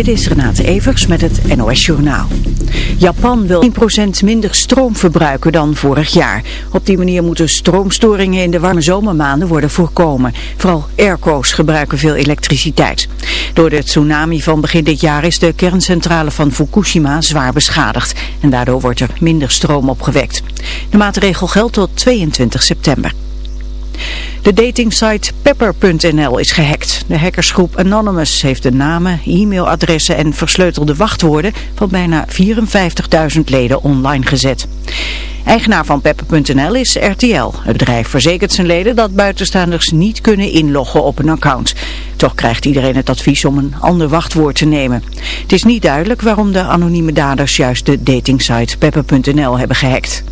Dit is Renate Evers met het NOS Journaal. Japan wil 10% minder stroom verbruiken dan vorig jaar. Op die manier moeten stroomstoringen in de warme zomermaanden worden voorkomen. Vooral airco's gebruiken veel elektriciteit. Door de tsunami van begin dit jaar is de kerncentrale van Fukushima zwaar beschadigd. En daardoor wordt er minder stroom opgewekt. De maatregel geldt tot 22 september. De datingsite pepper.nl is gehackt. De hackersgroep Anonymous heeft de namen, e-mailadressen en versleutelde wachtwoorden van bijna 54.000 leden online gezet. Eigenaar van pepper.nl is RTL. Het bedrijf verzekert zijn leden dat buitenstaanders niet kunnen inloggen op een account. Toch krijgt iedereen het advies om een ander wachtwoord te nemen. Het is niet duidelijk waarom de anonieme daders juist de datingsite pepper.nl hebben gehackt.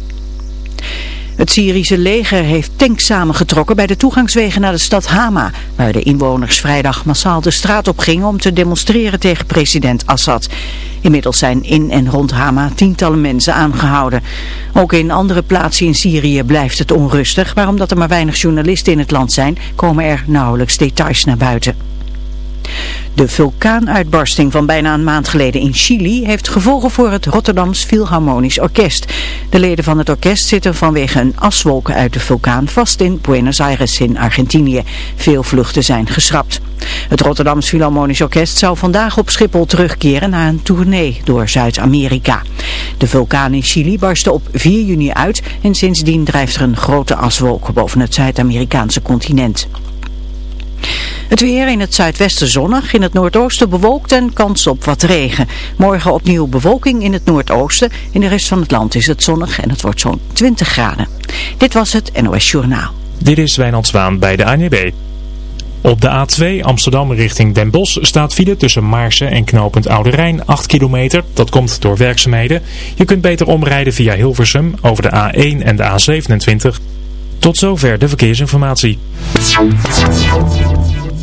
Het Syrische leger heeft tanks samengetrokken bij de toegangswegen naar de stad Hama, waar de inwoners vrijdag massaal de straat op gingen om te demonstreren tegen president Assad. Inmiddels zijn in en rond Hama tientallen mensen aangehouden. Ook in andere plaatsen in Syrië blijft het onrustig, maar omdat er maar weinig journalisten in het land zijn, komen er nauwelijks details naar buiten. De vulkaanuitbarsting van bijna een maand geleden in Chili heeft gevolgen voor het Rotterdams Philharmonisch Orkest. De leden van het orkest zitten vanwege een aswolk uit de vulkaan vast in Buenos Aires in Argentinië. Veel vluchten zijn geschrapt. Het Rotterdams Philharmonisch Orkest zou vandaag op Schiphol terugkeren na een tournee door Zuid-Amerika. De vulkaan in Chili barstte op 4 juni uit en sindsdien drijft er een grote aswolk boven het Zuid-Amerikaanse continent. Het weer in het zuidwesten zonnig, in het noordoosten bewolkt en kans op wat regen. Morgen opnieuw bewolking in het noordoosten. In de rest van het land is het zonnig en het wordt zo'n 20 graden. Dit was het NOS Journaal. Dit is Wijnand Zwaan bij de ANWB. Op de A2 Amsterdam richting Den Bosch staat file tussen Maarsen en knooppunt Oude Rijn 8 kilometer. Dat komt door werkzaamheden. Je kunt beter omrijden via Hilversum over de A1 en de A27. Tot zover de verkeersinformatie.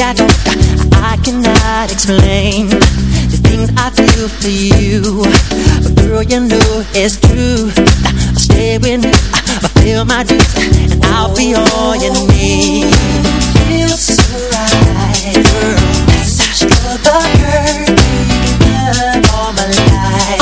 I don't. I cannot explain the things I feel for you. But girl, you know it's true. I'll stay with you, fulfill my dues, and I'll be all you need. Feels so right, girl. Such struggle, girl. Love all my. All my life.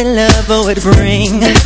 The love would bring.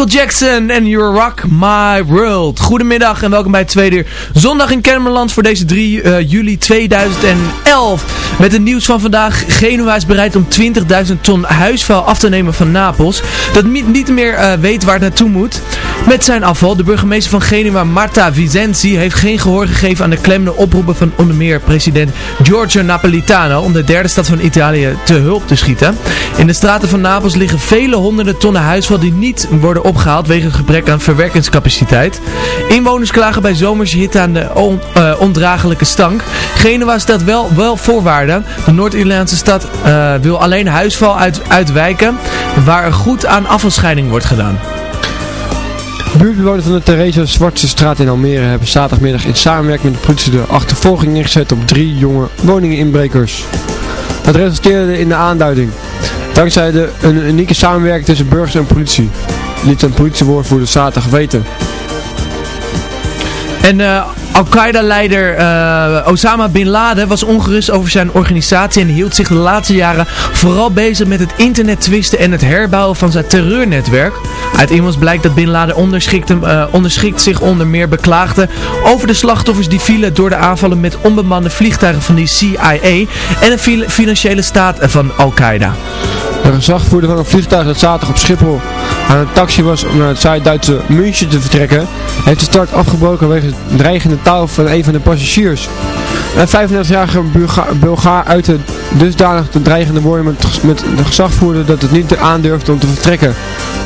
Michael Jackson en You Rock My World. Goedemiddag en welkom bij het tweede uur. Zondag in Kennemerland voor deze 3 eh, juli 2011. Met het nieuws van vandaag. Genua is bereid om 20.000 ton huisvuil af te nemen van Napels. Dat niet, niet meer eh, weet waar het naartoe moet. Met zijn afval. De burgemeester van Genua, Marta Vicenzi, heeft geen gehoor gegeven aan de klemmende oproepen van onder meer president Giorgio Napolitano om de derde stad van Italië te hulp te schieten. In de straten van Napels liggen vele honderden tonnen huisvuil die niet worden opgehaald wegens gebrek aan verwerkingscapaciteit. Inwoners klagen bij zomerse hitte aan de eh, ondraaglijke stank. Genua stelt wel, wel voorwaarden. De Noord-Ierlandse stad eh, wil alleen huisvuil uit, uitwijken waar er goed aan afvalscheiding wordt gedaan. Buurtbewoners van de Theresa Zwartse straat in Almere hebben zaterdagmiddag in samenwerking met de politie de achtervolging ingezet op drie jonge woningeninbrekers. Dat resulteerde in de aanduiding. Dankzij de, een unieke samenwerking tussen burgers en politie, liet een politiewoordvoerder zaterdag weten. En eh, Al-Qaeda-leider eh, Osama Bin Laden was ongerust over zijn organisatie en hield zich de laatste jaren vooral bezig met het internettwisten en het herbouwen van zijn terreurnetwerk. Uit e-mails blijkt dat Bin Laden onderschikt, eh, onderschikt zich onder meer beklaagde over de slachtoffers die vielen door de aanvallen met onbemande vliegtuigen van die CIA en de fi- financiële staat van Al-Qaeda. De gezagvoerder van een vliegtuig dat zaterdag op Schiphol aan een taxi was om naar het Zuid-Duitse München te vertrekken, heeft de start afgebroken wegens dreigende taal van een van de passagiers. Een 35-jarige Bulga- Bulgaar uitte dusdanig de dreigende woorden met, met de gezagvoerder dat het niet aandurfde om te vertrekken.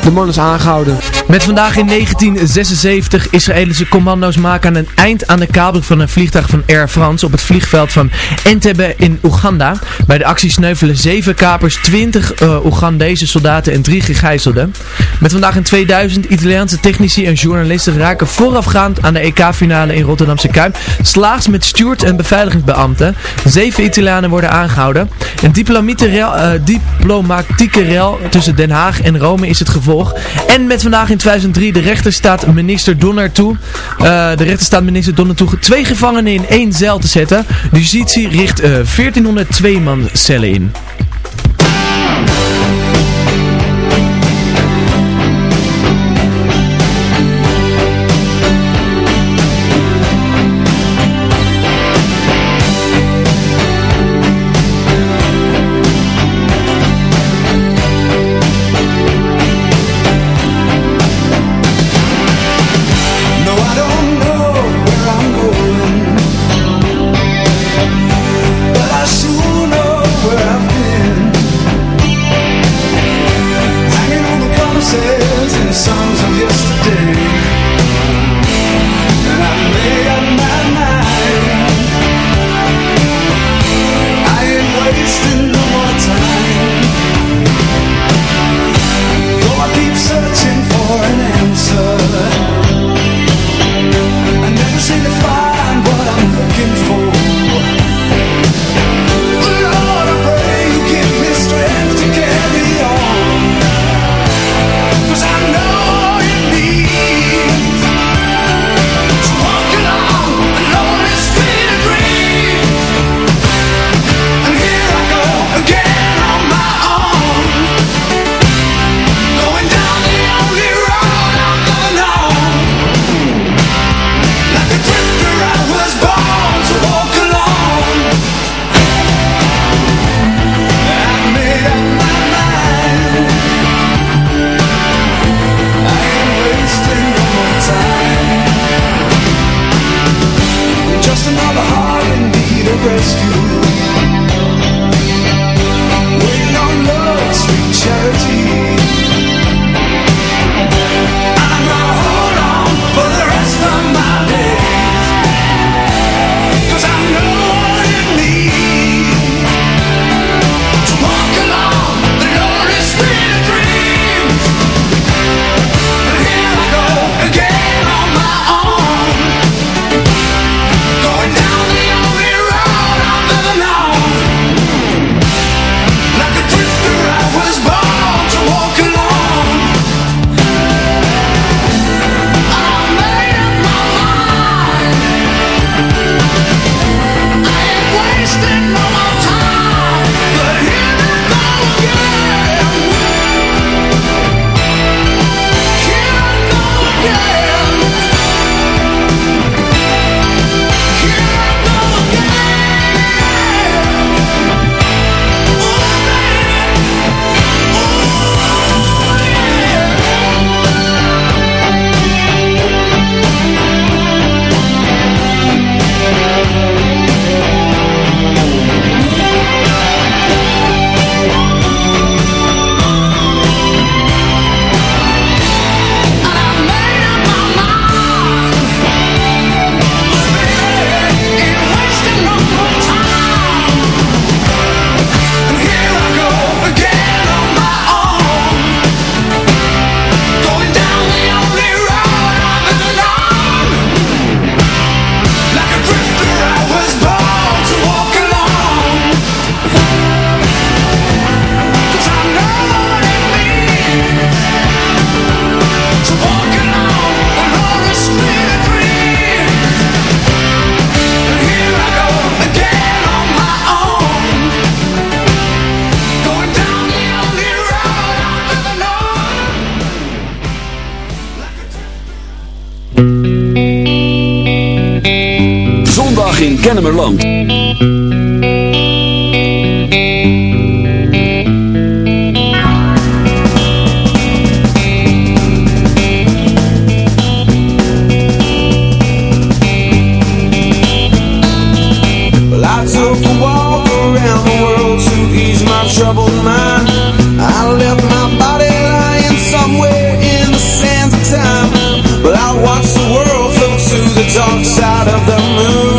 De man is aangehouden. Met vandaag in 1976 Israëlische commando's maken een eind aan de kabel van een vliegtuig van Air France op het vliegveld van Entebbe in Oeganda. Bij de actie sneuvelen 7 kapers, 20 uh, Oegandese soldaten en 3 gegijzelden. Met vandaag in 2000 Italiaanse technici en journalisten raken voorafgaand aan de EK-finale in Rotterdamse Kuip slaags met steward en beveiligingsbeambten. Zeven Italianen worden aangehouden. Een uh, diplomatieke rel tussen Den Haag en Rome is het gevolg. En met vandaag in 2003 de rechter staat minister Donner toe. Uh, de rechter staat minister Donner toe twee gevangenen in één cel te zetten. De justitie richt uh, 1402 man cellen in. Summerland. Well, I took a walk around the world to ease my troubled mind. I left my body lying somewhere in the sands of time. Well, I watched the world to the dark side of the moon.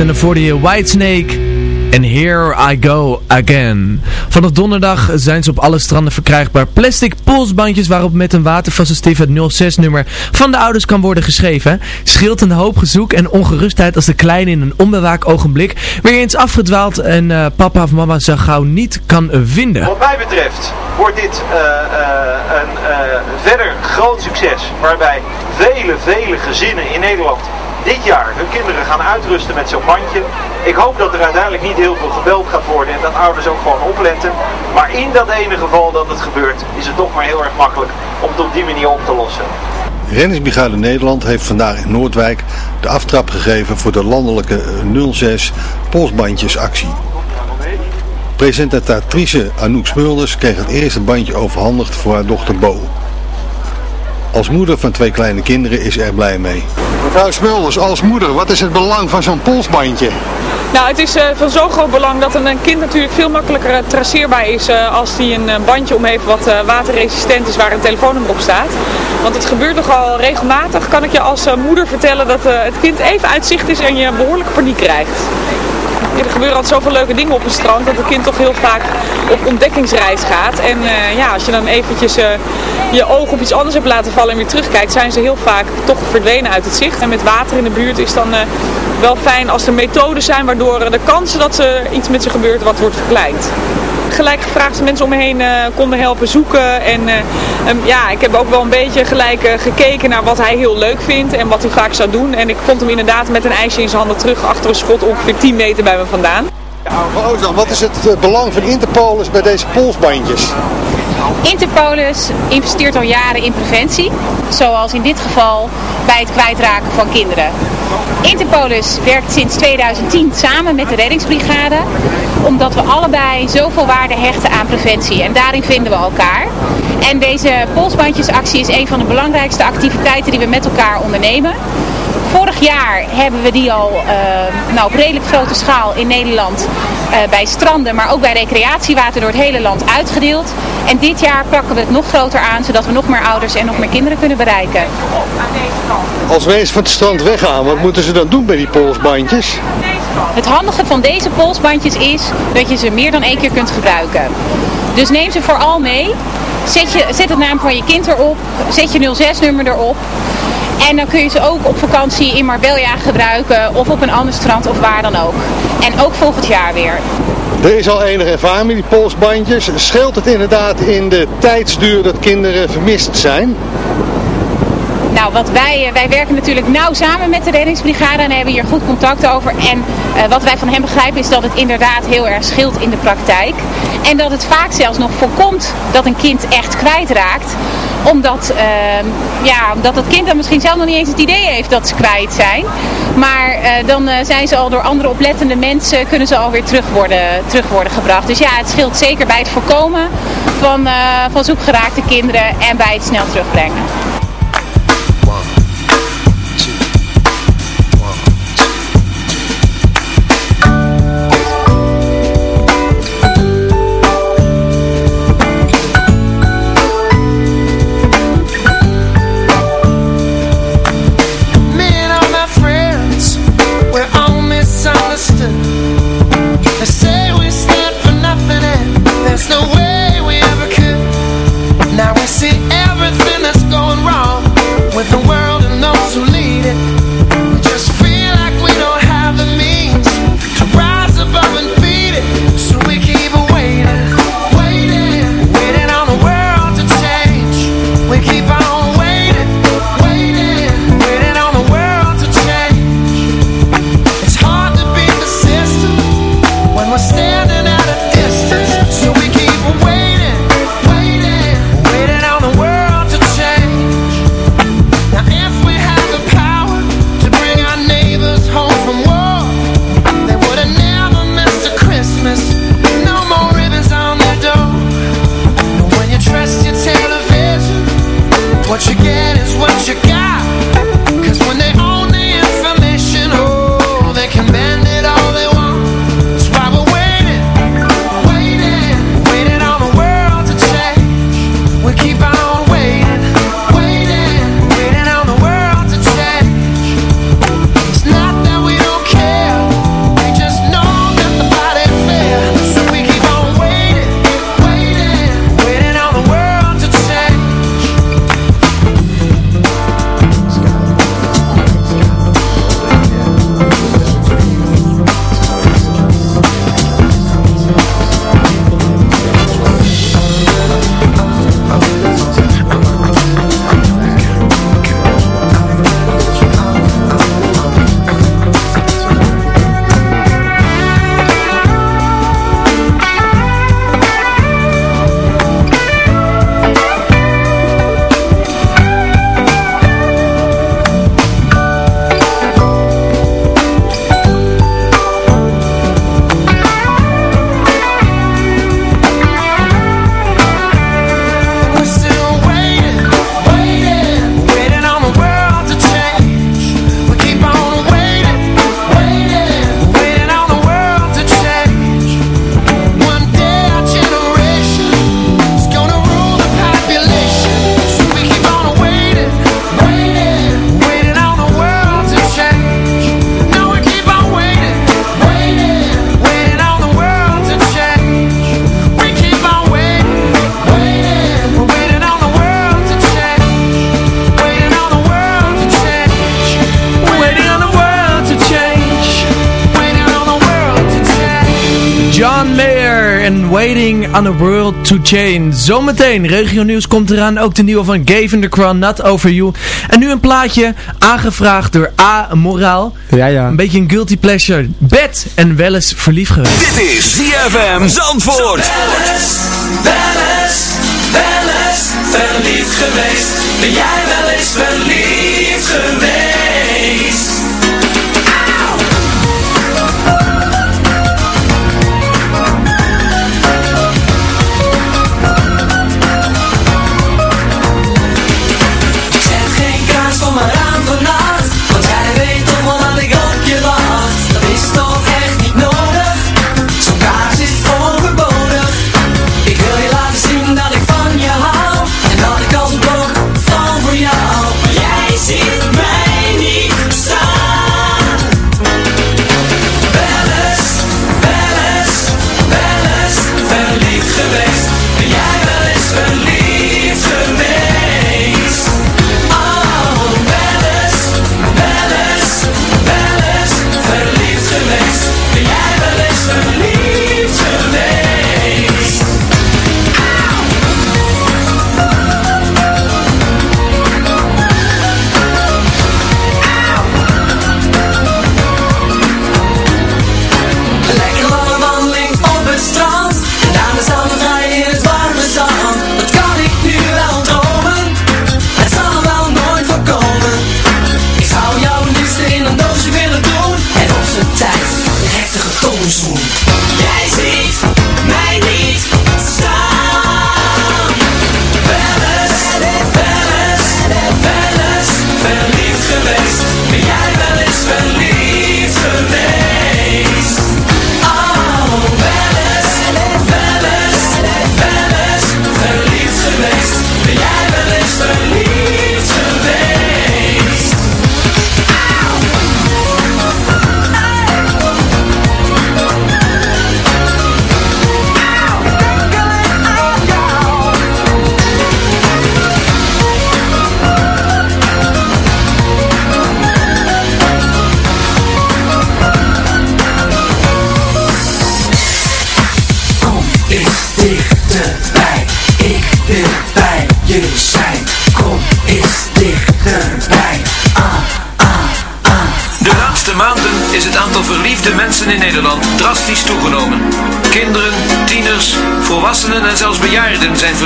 En voor je Whitesnake. En Here I Go Again. Vanaf donderdag zijn ze op alle stranden verkrijgbaar plastic polsbandjes waarop met een watervaste stift het 06-nummer van de ouders kan worden geschreven. Scheelt een hoop gezoek en ongerustheid als de kleine in een onbewaakt ogenblik weer eens afgedwaald en eh, papa of mama zo gauw niet kan vinden. Wat mij betreft wordt dit eh, eh, een verder groot succes. Waarbij vele, vele gezinnen in Nederland dit jaar hun kinderen gaan uitrusten met zo'n bandje. Ik hoop dat er uiteindelijk niet heel veel gebeld gaat worden en dat ouders ook gewoon opletten. Maar in dat ene geval dat het gebeurt, is het toch maar heel erg makkelijk om het op die manier op te lossen. Reddingsbrigade Nederland heeft vandaag in Noordwijk de aftrap gegeven voor de landelijke 06 polsbandjesactie. Presentatrice Anouk Smulders kreeg het eerste bandje overhandigd voor haar dochter Bo. Als moeder van twee kleine kinderen is er blij mee. Mevrouw Smulders, als moeder, wat is het belang van zo'n polsbandje? Nou, het is eh, van zo'n groot belang dat een kind natuurlijk veel makkelijker eh, traceerbaar is eh, als hij een eh, bandje om heeft wat eh, waterresistent is waar een telefoonnummer op staat. Want het gebeurt nogal regelmatig, kan ik je als eh, moeder vertellen dat eh, het kind even uitzicht is en je behoorlijke paniek krijgt. Er gebeuren altijd zoveel leuke dingen op het strand dat het kind toch heel vaak op ontdekkingsreis gaat. En eh, ja, als je dan eventjes eh, je oog op iets anders hebt laten vallen en weer terugkijkt, zijn ze heel vaak toch verdwenen uit het zicht. En met water in de buurt is dan eh, wel fijn als er methoden zijn waardoor de kansen dat er iets met ze gebeurt wat wordt verkleind gelijk gevraagd of mensen om me heen uh, konden helpen zoeken. En uh, um, ja, ik heb ook wel een beetje gelijk uh, gekeken naar wat hij heel leuk vindt en wat hij vaak zou doen. En ik vond hem inderdaad met een ijsje in zijn handen terug achter een schot ongeveer 10 meter bij me vandaan. Wat is het belang van Interpolis bij deze polsbandjes? Interpolis investeert al jaren in preventie, zoals in dit geval bij het kwijtraken van kinderen. Interpolis werkt sinds 2010 samen met de reddingsbrigade, omdat we allebei zoveel waarde hechten aan preventie en daarin vinden we elkaar. En deze polsbandjesactie is een van de belangrijkste activiteiten die we met elkaar ondernemen. Vorig jaar hebben we die al uh, nou, op redelijk grote schaal in Nederland uh, bij stranden, maar ook bij recreatiewater door het hele land uitgedeeld. En dit jaar pakken we het nog groter aan, zodat we nog meer ouders en nog meer kinderen kunnen bereiken. Als mensen van het strand weggaan, wat moeten ze dan doen bij die polsbandjes? Het handige van deze polsbandjes is dat je ze meer dan één keer kunt gebruiken. Dus neem ze vooral mee. Zet, je, zet het naam van je kind erop. Zet je 06-nummer erop. En dan kun je ze ook op vakantie in Marbella gebruiken of op een ander strand of waar dan ook. En ook volgend jaar weer. Er is al enige ervaring met die polsbandjes. Scheelt het inderdaad in de tijdsduur dat kinderen vermist zijn? Nou, wat wij, wij werken natuurlijk nauw samen met de reddingsbrigade en hebben hier goed contact over. En uh, wat wij van hem begrijpen is dat het inderdaad heel erg scheelt in de praktijk. En dat het vaak zelfs nog voorkomt dat een kind echt kwijtraakt. Omdat, uh, ja, omdat het kind dan misschien zelf nog niet eens het idee heeft dat ze kwijt zijn. Maar uh, dan zijn ze al door andere oplettende mensen, kunnen ze alweer terug worden, terug worden gebracht. Dus ja, het scheelt zeker bij het voorkomen van, van zoekgeraakte kinderen en bij het snel terugbrengen. on a World to Change. Zometeen, regio nieuws komt eraan. Ook de nieuwe van Gavin the Crown, Not Over You. En nu een plaatje, aangevraagd door A. Moraal. Ja, ja. Een beetje een guilty pleasure. Bed en wel eens verliefd geweest. Dit is ZFM Zandvoort. Wel eens, wel eens, wel eens verliefd geweest. Ben jij wel eens verliefd geweest?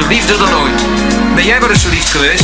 verliefder dan ooit. Ben jij maar eens verliefd geweest?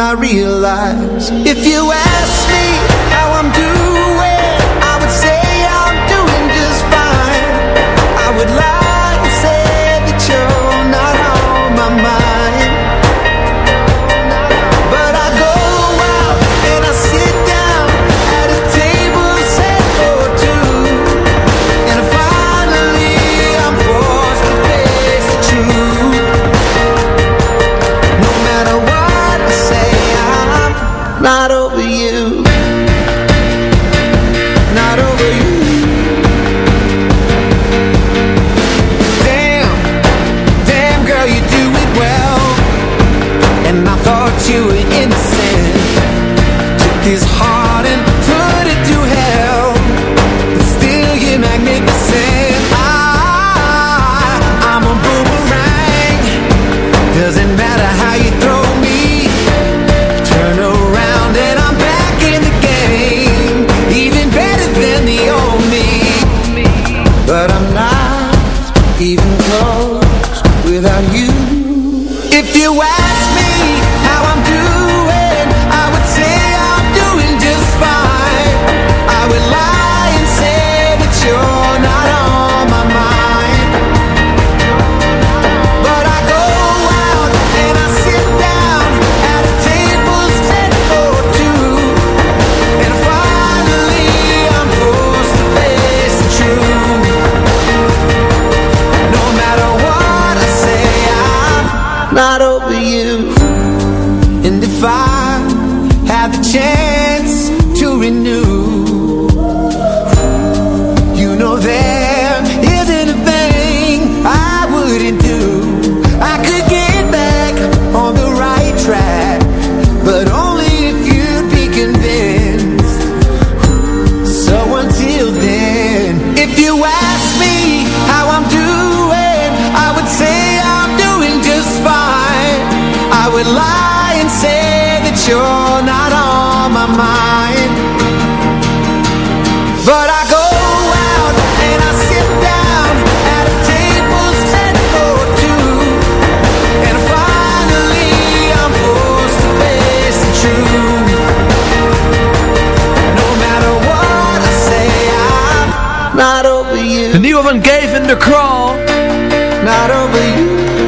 I realize if you ask these hearts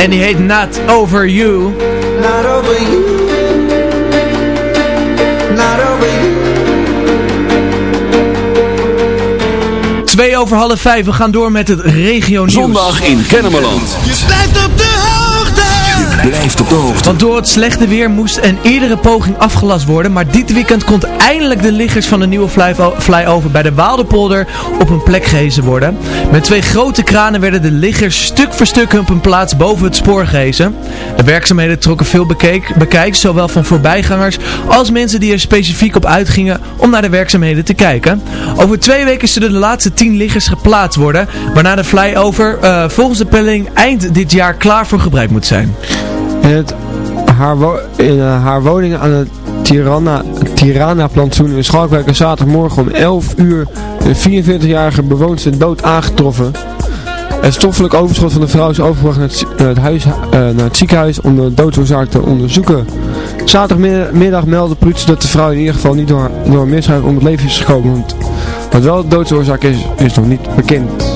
En die heet Not Over You. Not over you. Not over you. Twee over half vijf. We gaan door met het regio nieuws. Zondag in Kennemerland. Je blijft op de. Blijft op de hoogte. Want door het slechte weer moest een eerdere poging afgelast worden. Maar dit weekend kon eindelijk de liggers van de nieuwe flyo- flyover bij de Waalderpolder op een plek gehezen worden. Met twee grote kranen werden de liggers stuk voor stuk op hun plaats boven het spoor gehezen. De werkzaamheden trokken veel bekeek, bekijks, zowel van voorbijgangers als mensen die er specifiek op uitgingen om naar de werkzaamheden te kijken. Over twee weken zullen de laatste tien liggers geplaatst worden, waarna de flyover eh, volgens de pelling eind dit jaar klaar voor gebruik moet zijn. In, het, haar, in eh, haar woning aan het Tirana, Tirana plantsoen in Schalkwijk zaterdagmorgen om 11 uur een 44-jarige bewoonster dood aangetroffen. Het stoffelijk overschot van de vrouw is overgebracht naar het, huis, eh, naar het ziekenhuis om de doodsoorzaak te onderzoeken. Zaterdagmiddag meldde de politie dat de vrouw in ieder geval niet door, door misbruik om het leven is gekomen. Wat wel de doodsoorzaak is, is nog niet bekend.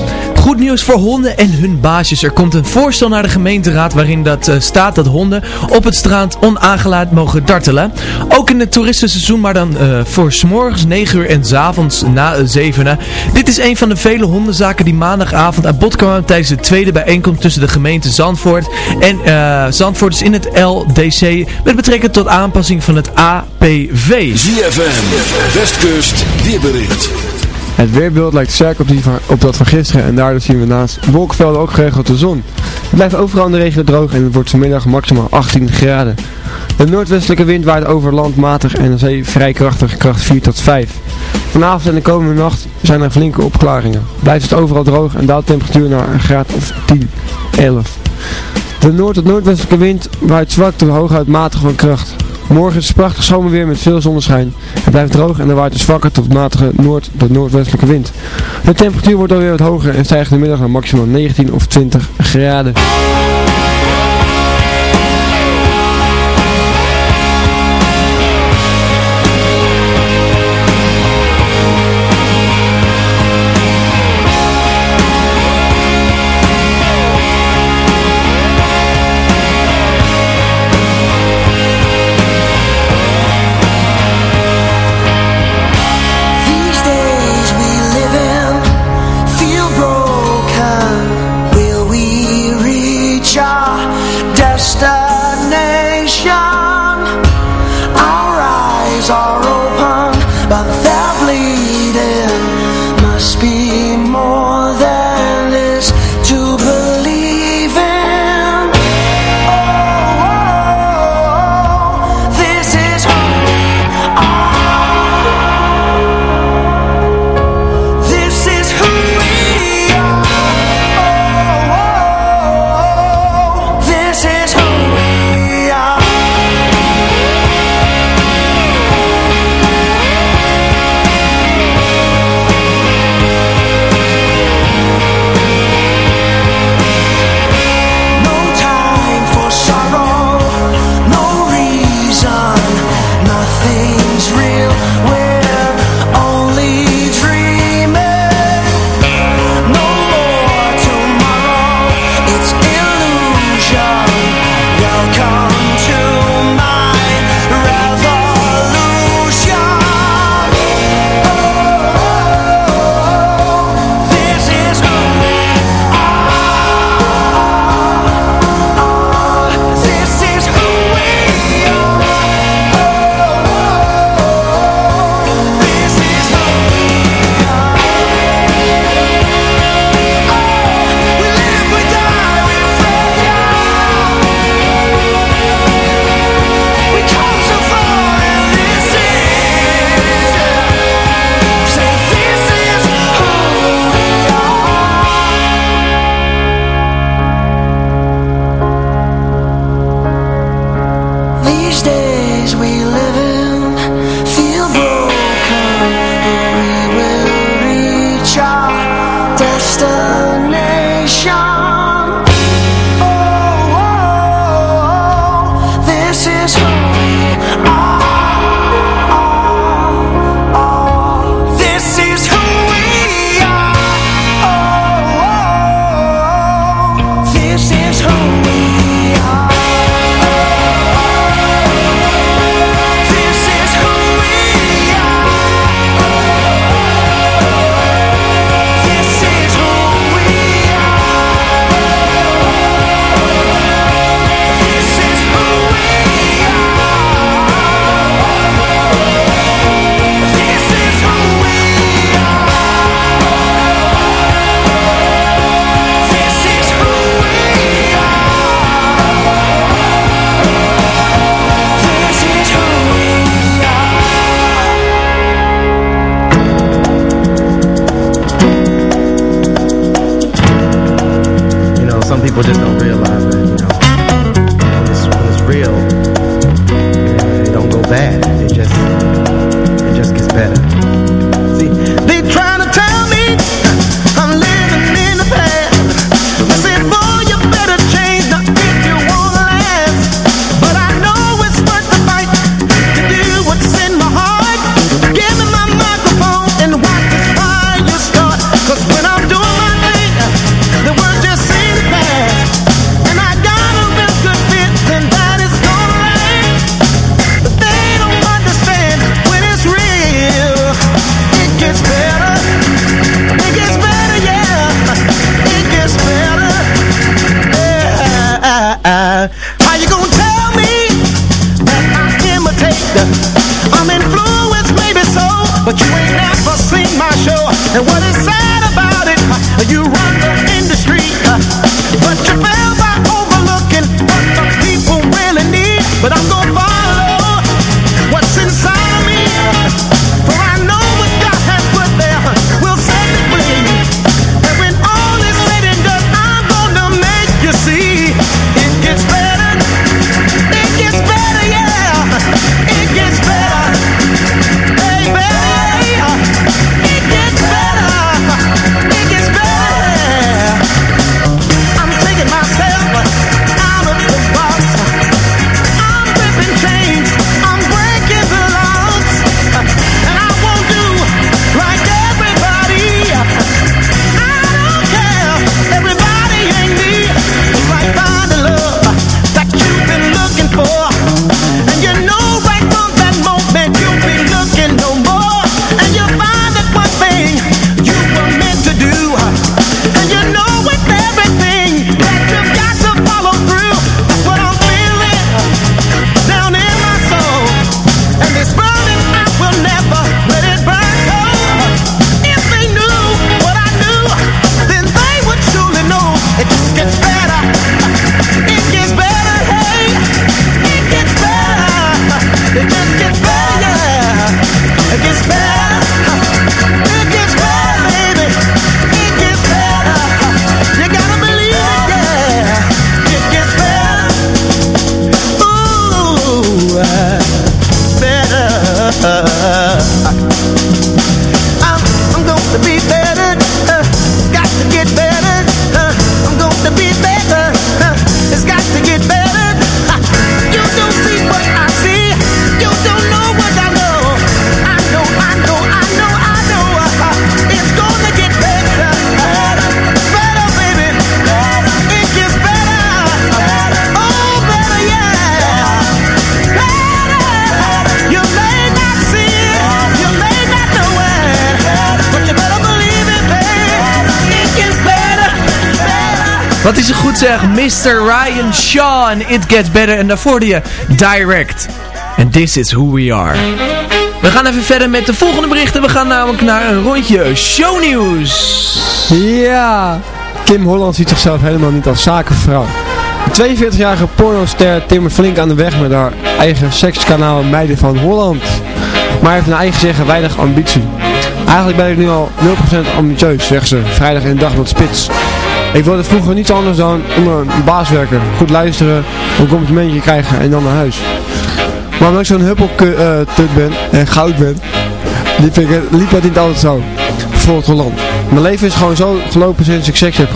Goed nieuws voor honden en hun baasjes. Er komt een voorstel naar de gemeenteraad waarin dat eh, staat dat honden op het strand onaangelaat mogen dartelen. Ook in het toeristenseizoen, maar dan eh, voor s'morgens 9 uur en s avonds na 7 Dit is een van de vele hondenzaken die maandagavond aan bod kwamen tijdens de tweede bijeenkomst tussen de gemeente Zandvoort en eh, Zandvoort is in het LDC met betrekking tot aanpassing van het APV. ZFM, Westkust, weerbericht. Het weerbeeld lijkt sterk op, die van, op dat van gisteren en daardoor zien we naast wolkenvelden ook geregeld de zon. Het blijft overal in de regio droog en het wordt vanmiddag maximaal 18 graden. De noordwestelijke wind waait over land matig en de zee vrij krachtig, kracht 4 tot 5. Vanavond en de komende nacht zijn er flinke opklaringen. Blijft het overal droog en daalt de temperatuur naar een graad of 10, 11. De noord- tot noordwestelijke wind waait zwak tot hooguit matig van kracht. Morgen is het prachtig zomerweer met veel zonneschijn. Het blijft droog en er waait een zwakke tot matige noord- tot noordwestelijke wind. De temperatuur wordt alweer wat hoger en stijgt in de middag naar maximaal 19 of 20 graden. People just don't realize Wat is goed zeg, Mr. Ryan Shaw en It Gets Better. En daarvoor je Direct. En This Is Who We Are. We gaan even verder met de volgende berichten. We gaan namelijk naar een rondje shownieuws. Ja, Kim Holland ziet zichzelf helemaal niet als zakenvrouw. De 42-jarige pornoster timmert flink aan de weg met haar eigen sekskanaal Meiden van Holland. Maar heeft naar eigen zeggen weinig ambitie. Eigenlijk ben ik nu al 0% ambitieus, zegt ze, vrijdag in de dag met spits. Ik wilde vroeger niets anders dan onder een baas werken, goed luisteren, een complimentje krijgen en dan naar huis. Maar omdat ik zo'n huppeltut ben en goud ben, liep, ik, liep het niet altijd zo. Bijvoorbeeld Holland. Mijn leven is gewoon zo gelopen sinds ik seks heb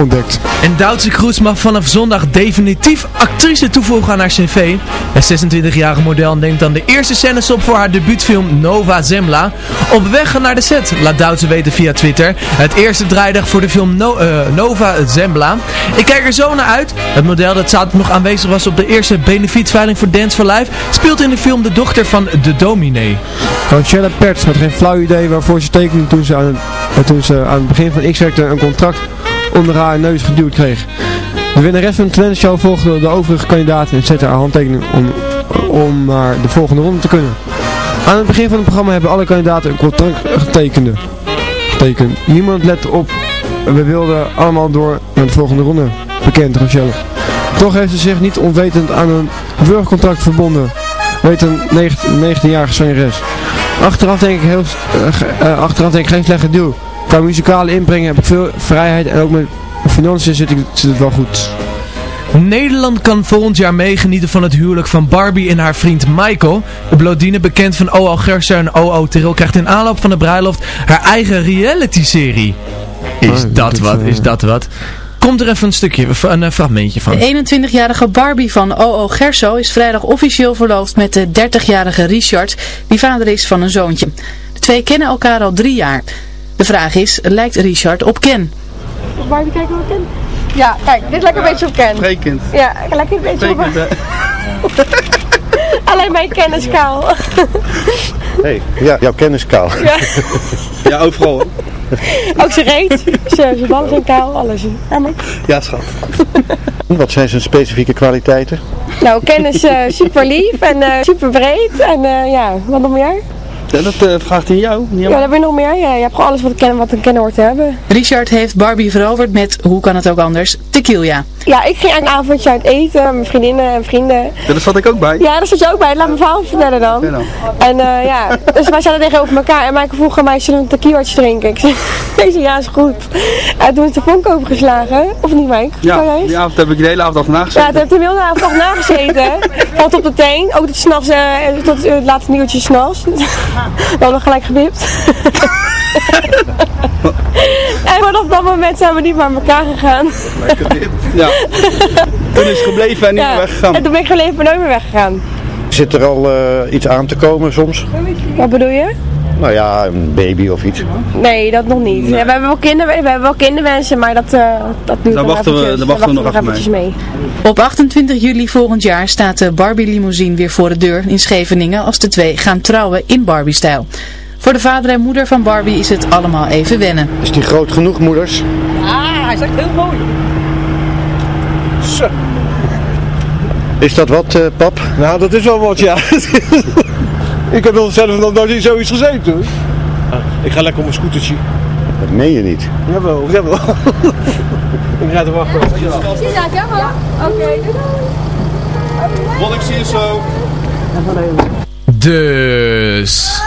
ontdekt. En Duitse Kroes mag vanaf zondag definitief actrice toevoegen aan haar cv. Het 26-jarige model neemt dan de eerste scènes op voor haar debuutfilm Nova Zembla. Op weg naar de set, laat Duitse weten via Twitter. Het eerste draaidag voor de film No- eh, Nova Zembla. Ik kijk er zo naar uit. Het model dat zaterdag nog aanwezig was op de eerste benefietsveiling voor Dance for Life... speelt in de film de dochter van de dominee. Conchella Perts had geen flauw idee waarvoor ze tekende toen ze aan het, toen ze aan het begin van X-Factor een contract onder haar neus geduwd kreeg. De winnares van de talentshow volgde de overige kandidaten en zette haar handtekening om, om naar de volgende ronde te kunnen. Aan het begin van het programma hebben alle kandidaten een contract getekend. Niemand let op. We wilden allemaal door naar de volgende ronde. Bekend, Rochelle. Toch heeft ze zich niet onwetend aan een burgercontract verbonden. Weet een 19-jarige zangeres. Achteraf denk ik, heel, eh, eh, achteraf denk ik geen slechte deal. Qua muzikale inbreng heb ik veel vrijheid en ook met financiën zit, ik, zit het wel goed. Nederland kan volgend jaar meegenieten van het huwelijk van Barbie en haar vriend Michael. De Blondine, bekend van O.O. Gerser en O.O. Terrell, krijgt in aanloop van de bruiloft haar eigen reality-serie. Is Oh, dat wat, eh, is dat wat? Komt er even een stukje, een eh, fragmentje van. De 21-jarige Barbie van O.O. Gerso is vrijdag officieel verloofd met de 30-jarige Richard, die vader is van een zoontje. De twee kennen elkaar al drie jaar. De vraag is, lijkt Richard op Ken? Barbie, kijk hoe ik ken. Ja, kijk, dit lijkt een beetje op Ken. Sprekend. Ja, lijkt een beetje op... Alleen mijn Ken is kaal. hey, ja, jouw kennis kaal. Ja. Ja, overal hoor. Ook zijn reet, zijn zijn ballen zijn kaal, alles. Ja, schat. Wat zijn zijn specifieke kwaliteiten? Nou, Ken is eh, super lief en eh, super breed. En eh, ja, wat nog meer? Ja, dat eh, vraagt hij jou. Niet Ja, mij. dat heb je nog meer. Ja, je hebt gewoon alles wat, ken, wat een kenner hoort te hebben. Richard heeft Barbie veroverd met, hoe kan het ook anders, tequila. Ja, ik ging een avondje uit eten met mijn vriendinnen en vrienden. Ja, daar zat ik ook bij. Ja, daar zat je ook bij. Laat me verhaal vertellen dan. Ja. En eh, ja, dus wij zaten tegenover elkaar en Maaike vroeg aan mij, zullen we een tequilaatje drinken? Ik zei, ja is goed. En toen is de vonk overgeslagen, of niet Mike? Ja, die avond heb ik de hele avond achterna Ja, gezeten. toen heb ik de hele avond nog nagezeten. Valt op de teen, ook tot s'nachts, eh tot het laatste nieuwtje s'nachts. Dan nog gelijk gewipt. en vanaf dat moment zijn we niet meer aan elkaar gegaan. Ja. Toen is het gebleven en niet meer weggegaan. En toen ben ik gebleven en nooit meer weggegaan. Zit er al eh, iets aan te komen soms? Wat bedoel je? Nou ja, een baby of iets. Nee, dat nog niet. Ja, we, hebben wel kinder, we hebben wel kinderwensen, maar dat, eh dat duurt Daar nog wachten we- daar wachten we nog even eventjes mee. Op 28 juli volgend jaar staat de Barbie limousine weer voor de deur in Scheveningen als de twee gaan trouwen in Barbie-stijl. Voor de vader en moeder van Barbie is het allemaal even wennen. Is die groot genoeg, moeders? Ah, hij is echt heel mooi. Zo. Is dat wat, eh, pap? Nou, dat is wel wat, ja. Ik heb nog zelf nog nooit in zoiets gezeten hoor. Ik ga lekker op mijn scootertje. Dat meen je niet. Jawel, jawel. ik ga er wachten. Zie je dat, ja? Ja. Oké. Wat ik zie je zo. Dus...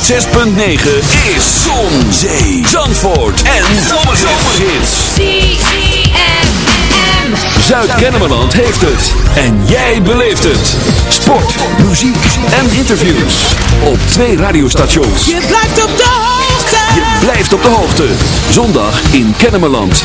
6.9 is Zon, Zee, Zandvoort en Zomerhits. ZFM. Zuid-Kennemerland heeft het. En jij beleeft het. Sport, muziek en interviews. Op twee radiostations. Je blijft op de hoogte. Je blijft op de hoogte. Zondag in Kennemerland.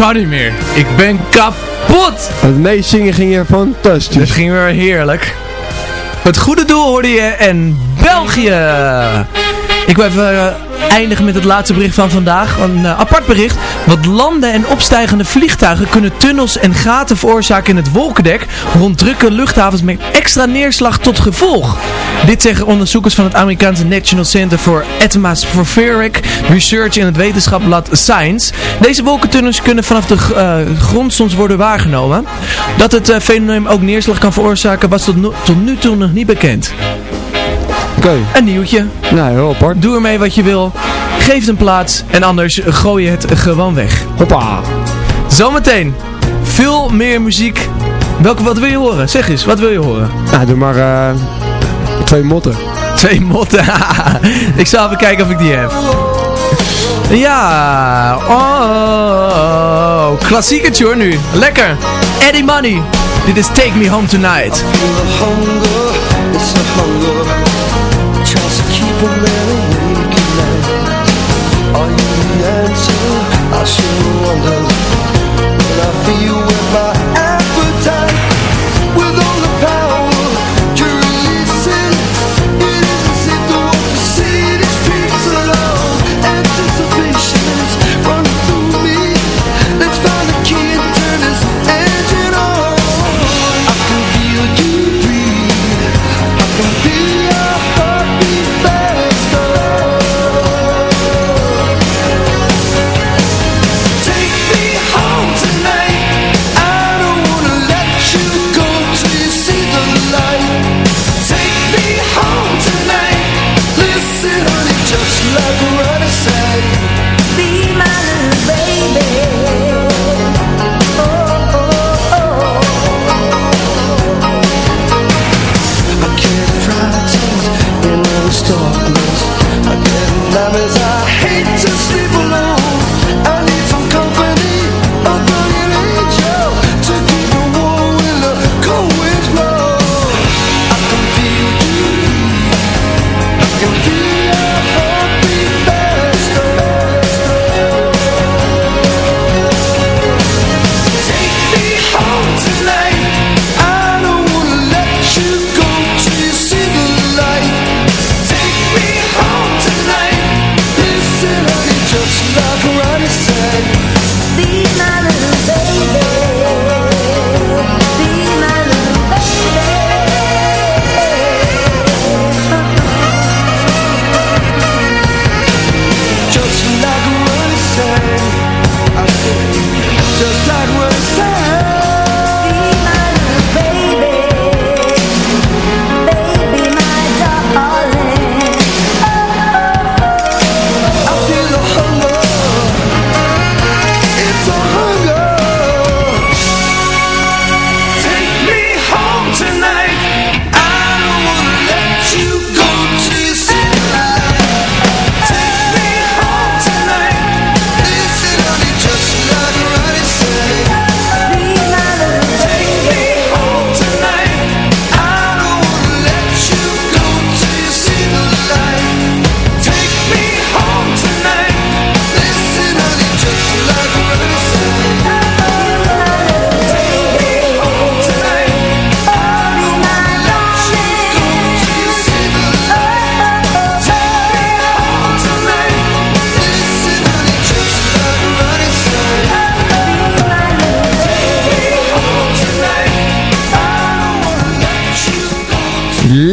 Kan niet meer. Ik ben kapot. Het meezingen ging je fantastisch. Dat ging weer heerlijk. Het goede doel hoorde je en België. Ik wil even eh, eindigen met het laatste bericht van vandaag. Een eh, apart bericht. Want landen en opstijgende vliegtuigen kunnen tunnels en gaten veroorzaken in het wolkendek rond drukke luchthavens met extra neerslag tot gevolg. Dit zeggen onderzoekers van het Amerikaanse National Center for Atmospheric Research in het wetenschapblad Science. Deze wolkentunnels kunnen vanaf de eh, grond soms worden waargenomen. Dat het eh, fenomeen ook neerslag kan veroorzaken was tot, tot nu toe nog niet bekend. Oké. Een nieuwtje. Nou, heel apart. Doe ermee wat je wil. Geef het een plaats en anders gooi je het gewoon weg. Hoppa. Zometeen veel meer muziek. Welke, wat wil je horen? Zeg eens, wat wil je horen? Nou, doe maar eh, twee motten. Twee motten. ik zal even kijken of ik die heb. Ja. Oh. Klassiekertje hoor nu. Lekker. Eddie Money. Dit is Take Me Home Tonight. Are you the answer? I sure wonder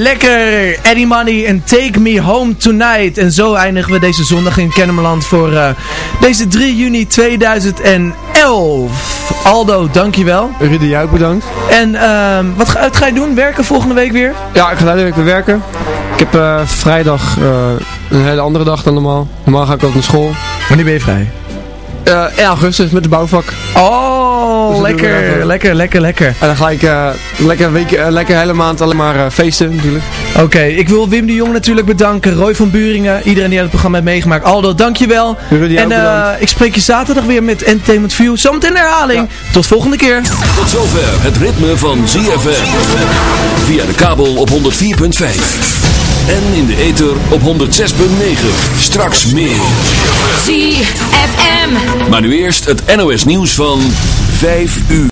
Lekker! Eddie Money en Take Me Home Tonight. En zo eindigen we deze zondag in Kennemerland voor eh, deze 3 juni 2011. Aldo, dankjewel. Rudy, jij ook bedankt. En ehm, wat, ga, je doen? Werken volgende week weer? Ja, ik ga de week weer werken. Ik heb eh, vrijdag eh, een hele andere dag dan normaal. Normaal ga ik ook naar school. Wanneer ben je vrij? Eh 1 augustus met de bouwvak. Oh, Oh, Dus lekker, even- lekker, lekker, lekker. En dan ga ik eh, lekker, een week, eh, lekker hele maand alleen maar eh, feesten natuurlijk. Oké, ik wil Wim de Jong natuurlijk bedanken. Roy van Buringen, iedereen die aan het programma heeft meegemaakt. Aldo, dankjewel. Rudy, en eh, ik spreek je zaterdag weer met Entertainment View. Zometeen een herhaling. Tot volgende keer. Tot zover het ritme van ZFM. Via de kabel op 104.5. En in de ether op 106.9. Straks meer. ZFM. Maar nu eerst het NOS nieuws van 5 uur.